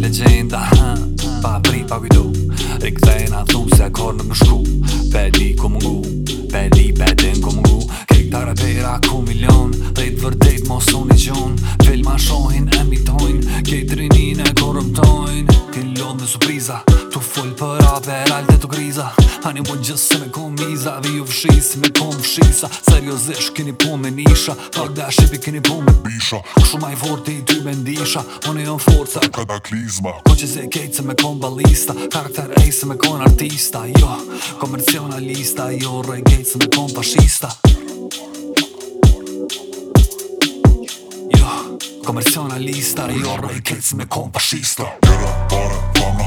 legenda Pa pri, pa kujtu I kthejna thumë se akor në më shku Pe li ku mungu Pe li, pe ku mungu Kek t'arabera ku milion Dhe i mos unë i gjon Filma shohin, emitojn Ketërinin e korruptojn Ti lodhë dhe supriza Lisa Honey, se me kom miza Vi ju fshis, me kom fshisa Seriozisht, kini po me nisha Fuck that shit, vi kini po me maj forti, ty me ndisha Honi jon forca, kataklizma Kon që se se me kom balista Karakter ej se me kon artista Jo, komercionalista Jo, rej kejt se me kom fashista Jo, komercionalista Jo, rej kejt se me kom fashista Gjera, pare, fama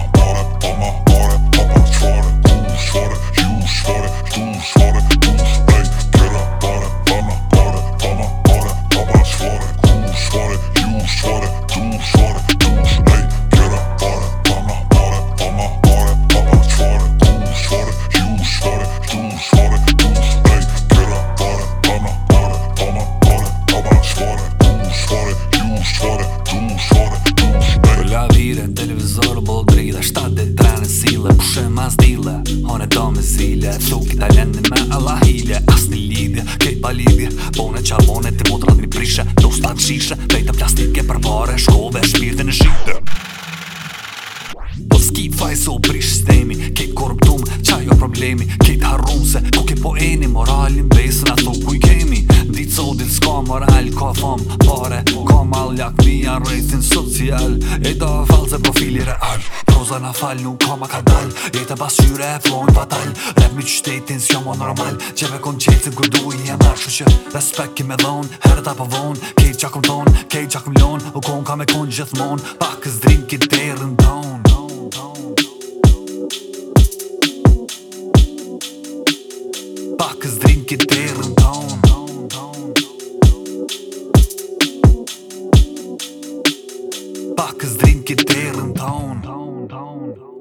fare Du shore Du shore Ej, kjera fare Pa pare pare shore Ju shore Du shore Du shore Ej, kjera fare pare pare shore Ju shore Du shore Du shore Ej Rulla dire Televizor bo grida Shtat sile Pushe mas dile Hone do me zile Thuk italiani me Allah hile Asni lidhje Kej pa lidhje Bone qavone Ti motor nuk prishe Do s'ta të shishe Vejta plastike për pare Shkove shpirë në shite Po s'ki faj se u prish sistemi Ke korruptum, qa jo problemi Ke të harrum se ku ke po eni Moralin besën ato ku i kemi Ditë sotin s'ka moral, ka fam pare Ka mal lakmi një rejtin social E do falë se profili real Proza na falë nuk koma ka dal Jete pas qyre e flonë po patal Rep mi qytetin s'jo mo normal Qeve kon qetin kur du i e marrë Shushë respekt ki me dhonë Herët apo vonë Kej qa tonë Kej qa lonë U kon ka me kon gjithmonë Pak kës drim ki derën tonë Pak kës drim ki Bucks drinke the rent town